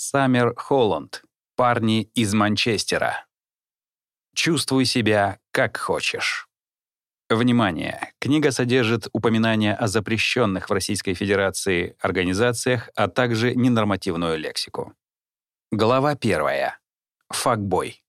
Саммер Холланд. Парни из Манчестера. Чувствуй себя как хочешь. Внимание! Книга содержит упоминания о запрещенных в Российской Федерации организациях, а также ненормативную лексику. Глава первая. Факбой.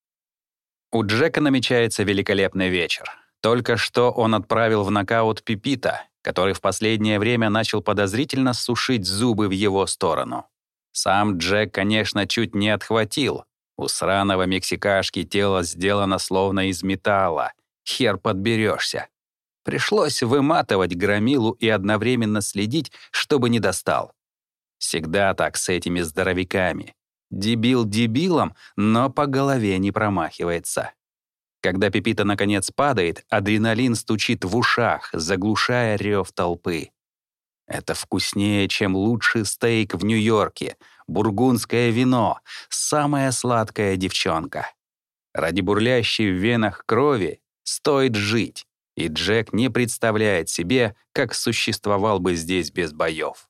У Джека намечается великолепный вечер. Только что он отправил в нокаут Пипита, который в последнее время начал подозрительно сушить зубы в его сторону. Сам Джек, конечно, чуть не отхватил. У сраного мексикашки тело сделано словно из металла. Хер подберешься. Пришлось выматывать громилу и одновременно следить, чтобы не достал. Всегда так с этими здоровяками. Дебил дебилом, но по голове не промахивается. Когда Пепита наконец падает, адреналин стучит в ушах, заглушая рев толпы. Это вкуснее, чем лучший стейк в Нью-Йорке, бургундское вино, самая сладкая девчонка. Ради бурлящей в венах крови стоит жить, и Джек не представляет себе, как существовал бы здесь без боев.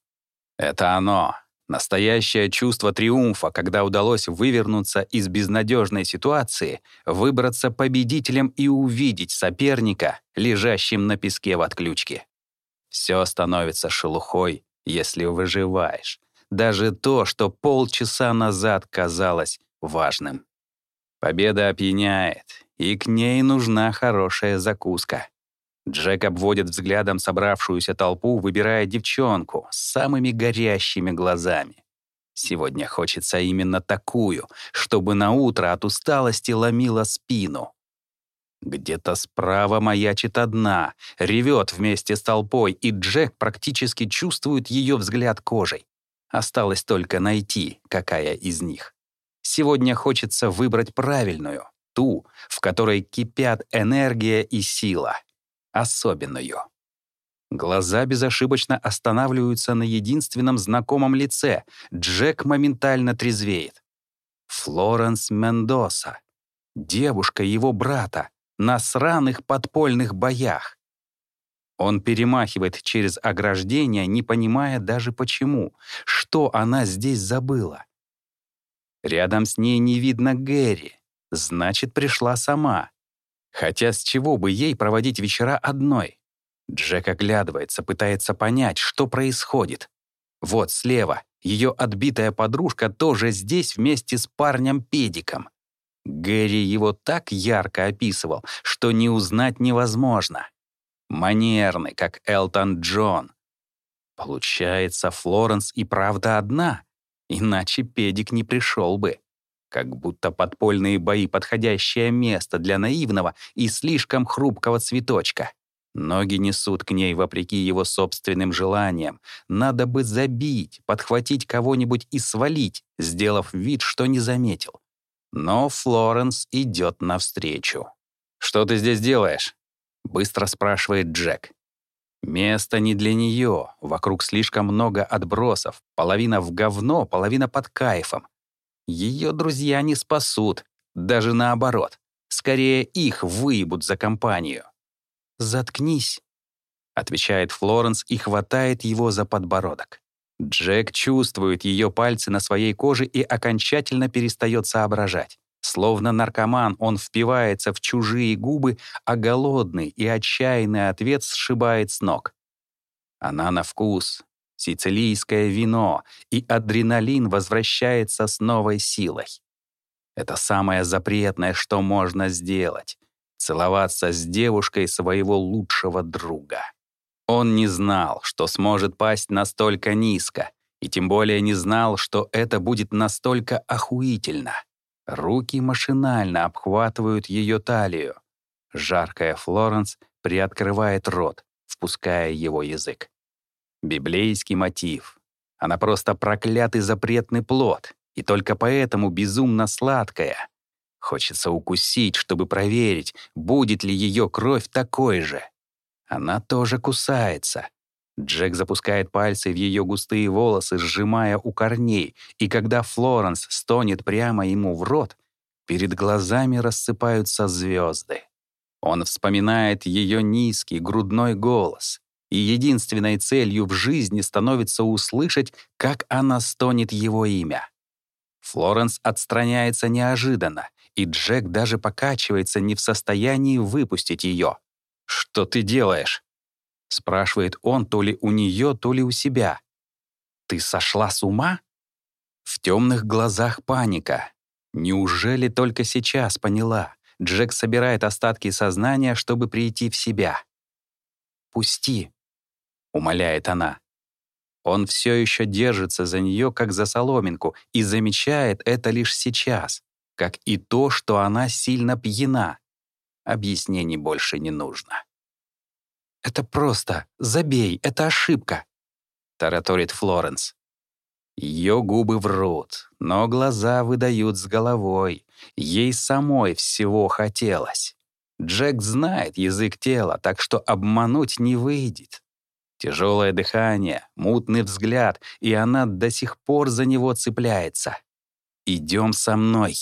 Это оно, настоящее чувство триумфа, когда удалось вывернуться из безнадежной ситуации, выбраться победителем и увидеть соперника, лежащим на песке в отключке. Все становится шелухой, если выживаешь. Даже то, что полчаса назад казалось важным. Победа опьяняет, и к ней нужна хорошая закуска. Джек обводит взглядом собравшуюся толпу, выбирая девчонку с самыми горящими глазами. Сегодня хочется именно такую, чтобы на утро от усталости ломила спину. Где-то справа маячит одна, ревет вместе с толпой, и Джек практически чувствует ее взгляд кожей. Осталось только найти, какая из них. Сегодня хочется выбрать правильную, ту, в которой кипят энергия и сила. Особенную. Глаза безошибочно останавливаются на единственном знакомом лице. Джек моментально трезвеет. Флоренс Мендоса. Девушка его брата на сраных подпольных боях. Он перемахивает через ограждение, не понимая даже почему, что она здесь забыла. Рядом с ней не видно Гэри, значит, пришла сама. Хотя с чего бы ей проводить вечера одной? Джек оглядывается, пытается понять, что происходит. Вот слева, ее отбитая подружка тоже здесь вместе с парнем-педиком. Гэри его так ярко описывал, что не узнать невозможно. Манерный, как Элтон Джон. Получается, Флоренс и правда одна, иначе педик не пришел бы. Как будто подпольные бои — подходящее место для наивного и слишком хрупкого цветочка. Ноги несут к ней вопреки его собственным желаниям. Надо бы забить, подхватить кого-нибудь и свалить, сделав вид, что не заметил. Но Флоренс идет навстречу. «Что ты здесь делаешь?» — быстро спрашивает Джек. Место не для нее, вокруг слишком много отбросов, половина в говно, половина под кайфом. Ее друзья не спасут, даже наоборот. Скорее их выебут за компанию. «Заткнись», — отвечает Флоренс и хватает его за подбородок. Джек чувствует ее пальцы на своей коже и окончательно перестает соображать. Словно наркоман, он впивается в чужие губы, а голодный и отчаянный ответ сшибает с ног. Она на вкус, сицилийское вино, и адреналин возвращается с новой силой. Это самое запретное, что можно сделать — целоваться с девушкой своего лучшего друга. Он не знал, что сможет пасть настолько низко, и тем более не знал, что это будет настолько охуительно. Руки машинально обхватывают ее талию. Жаркая Флоренс приоткрывает рот, впуская его язык. Библейский мотив. Она просто проклятый запретный плод, и только поэтому безумно сладкая. Хочется укусить, чтобы проверить, будет ли ее кровь такой же. Она тоже кусается. Джек запускает пальцы в ее густые волосы, сжимая у корней, и когда Флоренс стонет прямо ему в рот, перед глазами рассыпаются звезды. Он вспоминает ее низкий грудной голос, и единственной целью в жизни становится услышать, как она стонет его имя. Флоренс отстраняется неожиданно, и Джек даже покачивается не в состоянии выпустить ее. «Что ты делаешь?» — спрашивает он то ли у нее, то ли у себя. «Ты сошла с ума?» В темных глазах паника. Неужели только сейчас поняла? Джек собирает остатки сознания, чтобы прийти в себя. «Пусти», — умоляет она. Он все еще держится за нее, как за соломинку, и замечает это лишь сейчас, как и то, что она сильно пьяна. Объяснений больше не нужно. «Это просто. Забей, это ошибка», — тараторит Флоренс. Ее губы врут, но глаза выдают с головой. Ей самой всего хотелось. Джек знает язык тела, так что обмануть не выйдет. Тяжелое дыхание, мутный взгляд, и она до сих пор за него цепляется. «Идем со мной».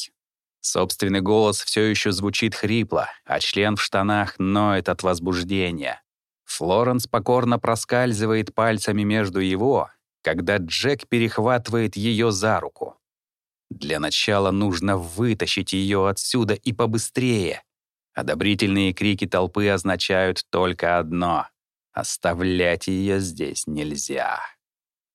Собственный голос все еще звучит хрипло, а член в штанах ноет от возбуждения. Флоренс покорно проскальзывает пальцами между его, когда Джек перехватывает ее за руку. Для начала нужно вытащить ее отсюда и побыстрее. Одобрительные крики толпы означают только одно Оставлять ее здесь нельзя.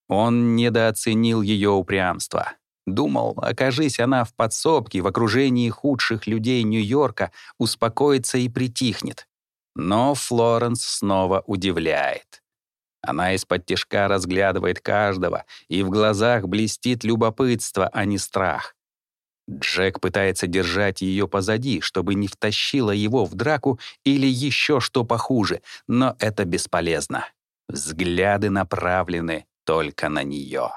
Он недооценил ее упрямство. Думал, окажись она в подсобке в окружении худших людей Нью-Йорка, успокоится и притихнет. Но Флоренс снова удивляет. Она из-под тишка разглядывает каждого, и в глазах блестит любопытство, а не страх. Джек пытается держать ее позади, чтобы не втащила его в драку или еще что похуже, но это бесполезно. Взгляды направлены только на нее.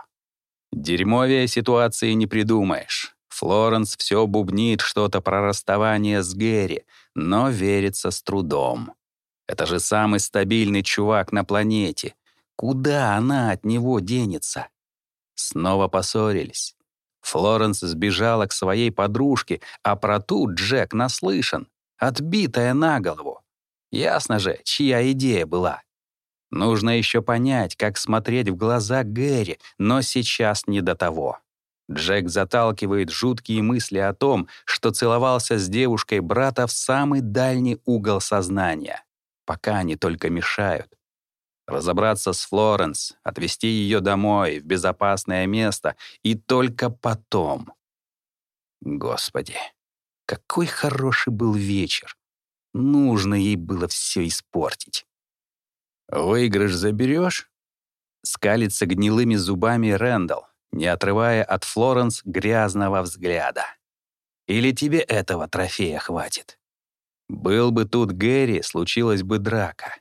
Дерьмовее ситуации не придумаешь. Флоренс все бубнит что-то про расставание с Гэри, но верится с трудом. Это же самый стабильный чувак на планете. Куда она от него денется? Снова поссорились. Флоренс сбежала к своей подружке, а про ту Джек наслышан, отбитая на голову. Ясно же, чья идея была. Нужно еще понять, как смотреть в глаза Гэри, но сейчас не до того. Джек заталкивает жуткие мысли о том, что целовался с девушкой брата в самый дальний угол сознания, пока они только мешают. Разобраться с Флоренс, отвезти ее домой, в безопасное место, и только потом. Господи, какой хороший был вечер. Нужно ей было все испортить. «Выигрыш заберешь?» Скалится гнилыми зубами Рэндалл, не отрывая от Флоренс грязного взгляда. «Или тебе этого трофея хватит?» Был бы тут Гэри, случилась бы драка.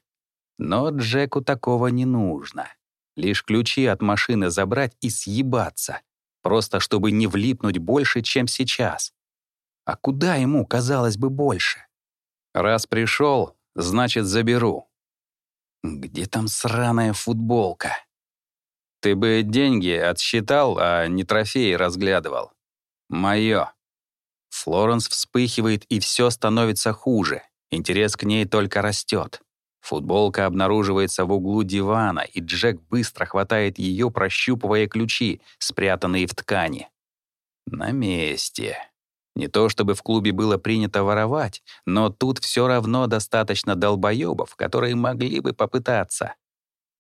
Но Джеку такого не нужно. Лишь ключи от машины забрать и съебаться. Просто чтобы не влипнуть больше, чем сейчас. А куда ему, казалось бы, больше? Раз пришел, значит, заберу. Где там сраная футболка? Ты бы деньги отсчитал, а не трофеи разглядывал. Моё. Флоренс вспыхивает, и все становится хуже. Интерес к ней только растет. Футболка обнаруживается в углу дивана, и Джек быстро хватает ее, прощупывая ключи, спрятанные в ткани. На месте. Не то чтобы в клубе было принято воровать, но тут все равно достаточно долбоебов, которые могли бы попытаться.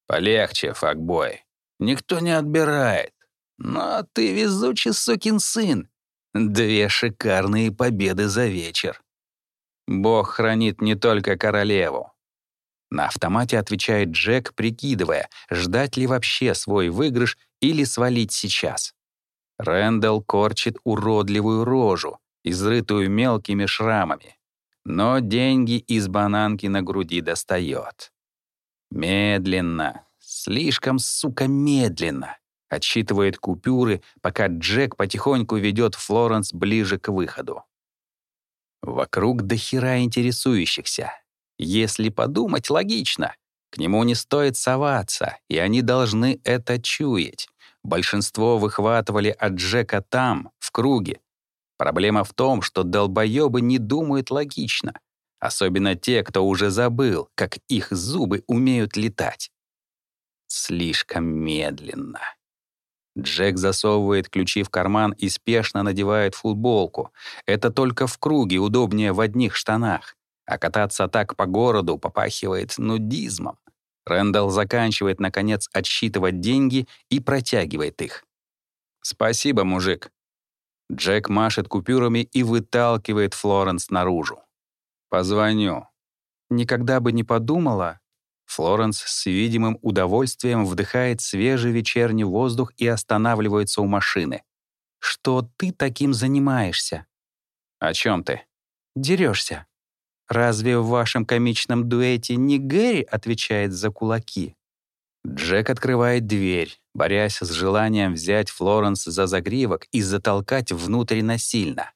Полегче, факбой. Никто не отбирает. Но ты везучий сукин сын. Две шикарные победы за вечер. Бог хранит не только королеву, на автомате отвечает Джек, прикидывая, ждать ли вообще свой выигрыш или свалить сейчас. Рэндалл корчит уродливую рожу, изрытую мелкими шрамами. Но деньги из бананки на груди достает. Медленно, слишком, сука, медленно. Отсчитывает купюры, пока Джек потихоньку ведет Флоренс ближе к выходу. Вокруг дохера интересующихся. Если подумать логично, к нему не стоит соваться, и они должны это чуять. Большинство выхватывали от Джека там, в круге. Проблема в том, что долбоёбы не думают логично, особенно те, кто уже забыл, как их зубы умеют летать. Слишком медленно. Джек засовывает ключи в карман и спешно надевает футболку. Это только в круге удобнее в одних штанах. А кататься так по городу попахивает нудизмом. Рэндалл заканчивает, наконец, отсчитывать деньги и протягивает их. «Спасибо, мужик». Джек машет купюрами и выталкивает Флоренс наружу. «Позвоню». Никогда бы не подумала. Флоренс с видимым удовольствием вдыхает свежий вечерний воздух и останавливается у машины. «Что ты таким занимаешься?» «О чем ты?» «Дерешься». Разве в вашем комичном дуэте не Гэри отвечает за кулаки? Джек открывает дверь, борясь с желанием взять Флоренс за загривок и затолкать внутрь насильно.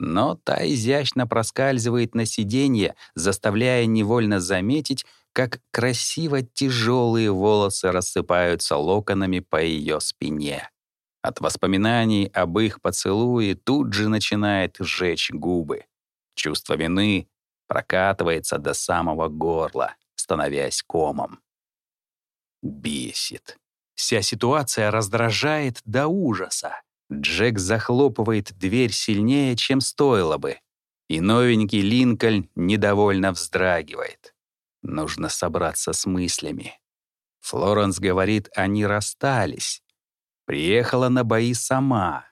Но та изящно проскальзывает на сиденье, заставляя невольно заметить, как красиво тяжелые волосы рассыпаются локонами по ее спине. От воспоминаний об их поцелуе тут же начинает сжечь губы. Чувство вины прокатывается до самого горла, становясь комом. Бесит. Вся ситуация раздражает до ужаса. Джек захлопывает дверь сильнее, чем стоило бы. И новенький Линкольн недовольно вздрагивает. Нужно собраться с мыслями. Флоренс говорит, они расстались. Приехала на бои сама.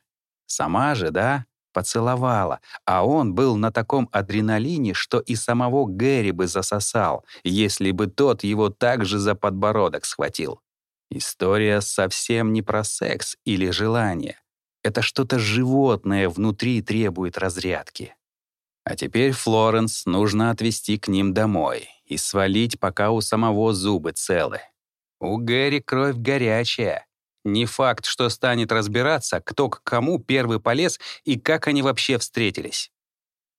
Сама же, да? Поцеловала, а он был на таком адреналине, что и самого Гэри бы засосал, если бы тот его также за подбородок схватил. История совсем не про секс или желание. Это что-то животное внутри требует разрядки. А теперь Флоренс нужно отвезти к ним домой и свалить, пока у самого зубы целы. У Гэри кровь горячая, не факт, что станет разбираться, кто к кому первый полез и как они вообще встретились.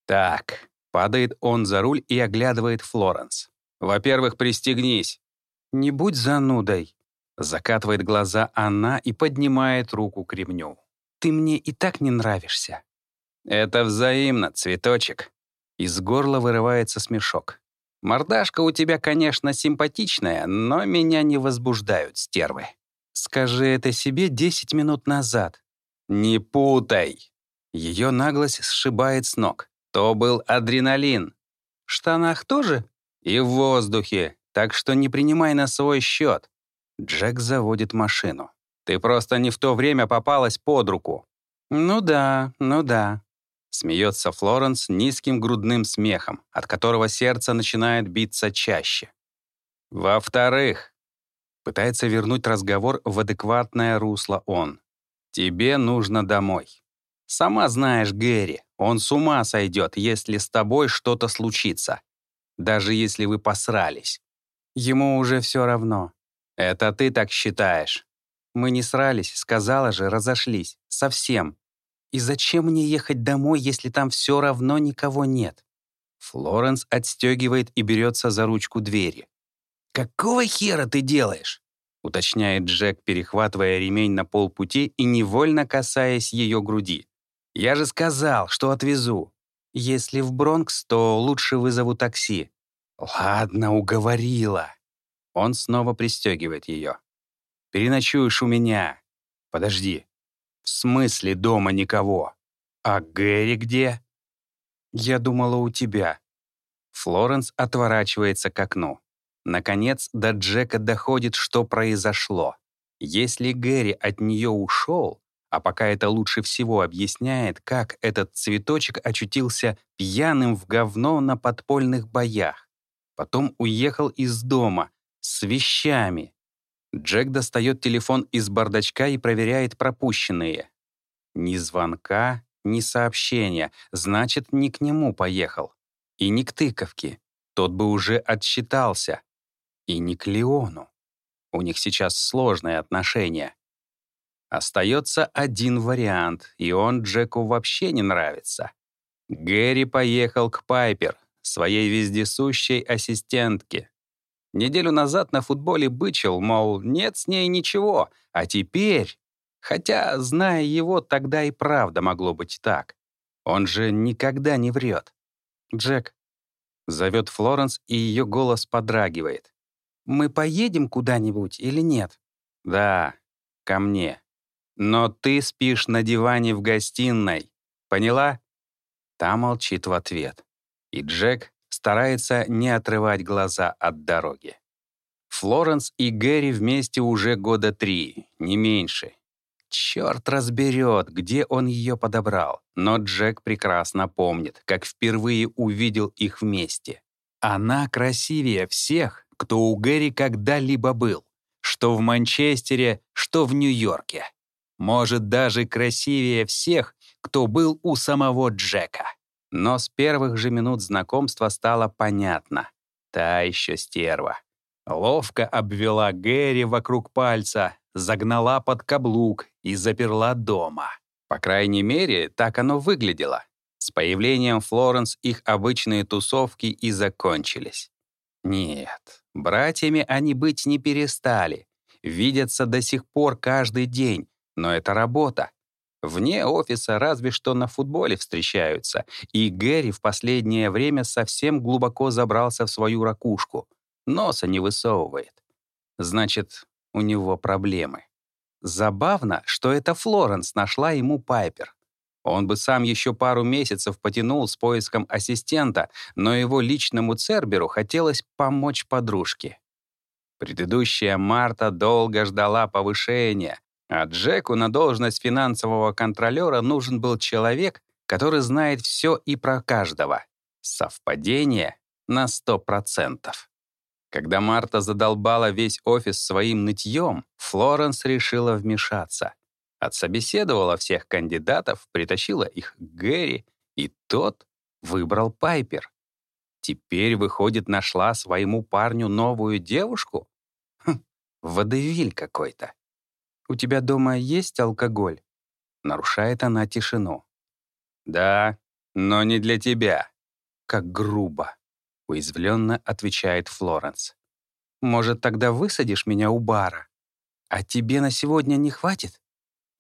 Так, падает он за руль и оглядывает Флоренс. Во-первых, пристегнись. Не будь занудой. Закатывает глаза она и поднимает руку к ремню. Ты мне и так не нравишься. Это взаимно, цветочек. Из горла вырывается смешок. Мордашка у тебя, конечно, симпатичная, но меня не возбуждают стервы. Скажи это себе 10 минут назад. Не путай. Ее наглость сшибает с ног. То был адреналин. В штанах тоже? И в воздухе. Так что не принимай на свой счет. Джек заводит машину. Ты просто не в то время попалась под руку. Ну да, ну да. Смеется Флоренс низким грудным смехом, от которого сердце начинает биться чаще. Во-вторых, Пытается вернуть разговор в адекватное русло он. «Тебе нужно домой». «Сама знаешь, Гэри, он с ума сойдет, если с тобой что-то случится. Даже если вы посрались. Ему уже все равно. Это ты так считаешь. Мы не срались, сказала же, разошлись. Совсем. И зачем мне ехать домой, если там все равно никого нет?» Флоренс отстегивает и берется за ручку двери. «Какого хера ты делаешь?» — уточняет Джек, перехватывая ремень на полпути и невольно касаясь ее груди. «Я же сказал, что отвезу. Если в Бронкс, то лучше вызову такси». «Ладно, уговорила». Он снова пристегивает ее. «Переночуешь у меня. Подожди. В смысле дома никого? А Гэри где?» «Я думала, у тебя». Флоренс отворачивается к окну. Наконец до Джека доходит, что произошло. Если Гэри от нее ушел, а пока это лучше всего объясняет, как этот цветочек очутился пьяным в говно на подпольных боях. Потом уехал из дома с вещами. Джек достает телефон из бардачка и проверяет пропущенные. Ни звонка, ни сообщения, значит, не к нему поехал. И не к тыковке. Тот бы уже отсчитался. И не к Леону. У них сейчас сложные отношения. Остается один вариант, и он Джеку вообще не нравится. Гэри поехал к Пайпер, своей вездесущей ассистентке. Неделю назад на футболе бычил, мол, нет с ней ничего, а теперь... Хотя, зная его, тогда и правда могло быть так. Он же никогда не врет. «Джек», — зовет Флоренс, и ее голос подрагивает. Мы поедем куда-нибудь или нет? Да, ко мне. Но ты спишь на диване в гостиной. Поняла? Та молчит в ответ. И Джек старается не отрывать глаза от дороги. Флоренс и Гэри вместе уже года три, не меньше. Черт разберет, где он ее подобрал. Но Джек прекрасно помнит, как впервые увидел их вместе. Она красивее всех, кто у Гэри когда-либо был. Что в Манчестере, что в Нью-Йорке. Может, даже красивее всех, кто был у самого Джека. Но с первых же минут знакомства стало понятно. Та еще стерва. Ловко обвела Гэри вокруг пальца, загнала под каблук и заперла дома. По крайней мере, так оно выглядело. С появлением Флоренс их обычные тусовки и закончились. Нет, братьями они быть не перестали. Видятся до сих пор каждый день, но это работа. Вне офиса разве что на футболе встречаются, и Гэри в последнее время совсем глубоко забрался в свою ракушку. Носа не высовывает. Значит, у него проблемы. Забавно, что это Флоренс нашла ему Пайпер. Он бы сам еще пару месяцев потянул с поиском ассистента, но его личному Церберу хотелось помочь подружке. Предыдущая Марта долго ждала повышения, а Джеку на должность финансового контролера нужен был человек, который знает все и про каждого. Совпадение на 100%. Когда Марта задолбала весь офис своим нытьем, Флоренс решила вмешаться. Отсобеседовала всех кандидатов, притащила их к Гэри, и тот выбрал Пайпер. Теперь, выходит, нашла своему парню новую девушку? Хм, водевиль какой-то. «У тебя дома есть алкоголь?» Нарушает она тишину. «Да, но не для тебя». «Как грубо», — уязвленно отвечает Флоренс. «Может, тогда высадишь меня у бара? А тебе на сегодня не хватит?»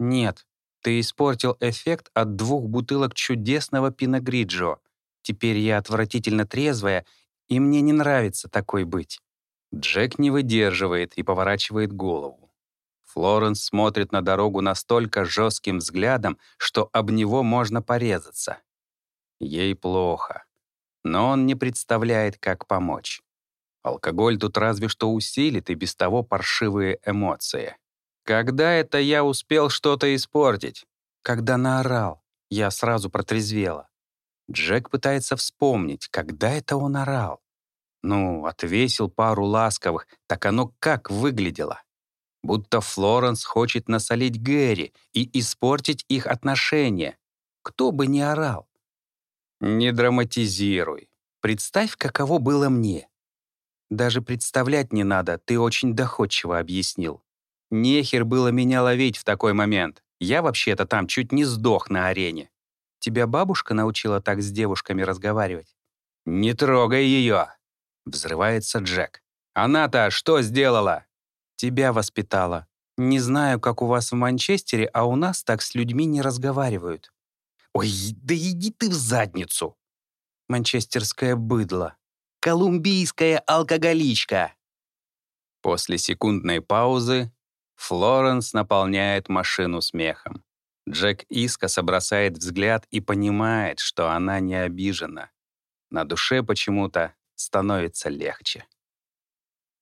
«Нет, ты испортил эффект от двух бутылок чудесного пиногриджо. Теперь я отвратительно трезвая, и мне не нравится такой быть». Джек не выдерживает и поворачивает голову. Флоренс смотрит на дорогу настолько жестким взглядом, что об него можно порезаться. Ей плохо но он не представляет, как помочь. Алкоголь тут разве что усилит и без того паршивые эмоции. Когда это я успел что-то испортить? Когда наорал, я сразу протрезвела. Джек пытается вспомнить, когда это он орал. Ну, отвесил пару ласковых, так оно как выглядело? Будто Флоренс хочет насолить Гэри и испортить их отношения. Кто бы ни орал. Не драматизируй. Представь, каково было мне. Даже представлять не надо, ты очень доходчиво объяснил. Нехер было меня ловить в такой момент. Я вообще-то там чуть не сдох на арене. Тебя бабушка научила так с девушками разговаривать? Не трогай ее! Взрывается Джек. Она-то что сделала? Тебя воспитала. Не знаю, как у вас в Манчестере, а у нас так с людьми не разговаривают. Ой, да иди ты в задницу. Манчестерское быдло. Колумбийская алкоголичка. После секундной паузы Флоренс наполняет машину смехом. Джек искоса бросает взгляд и понимает, что она не обижена. На душе почему-то становится легче.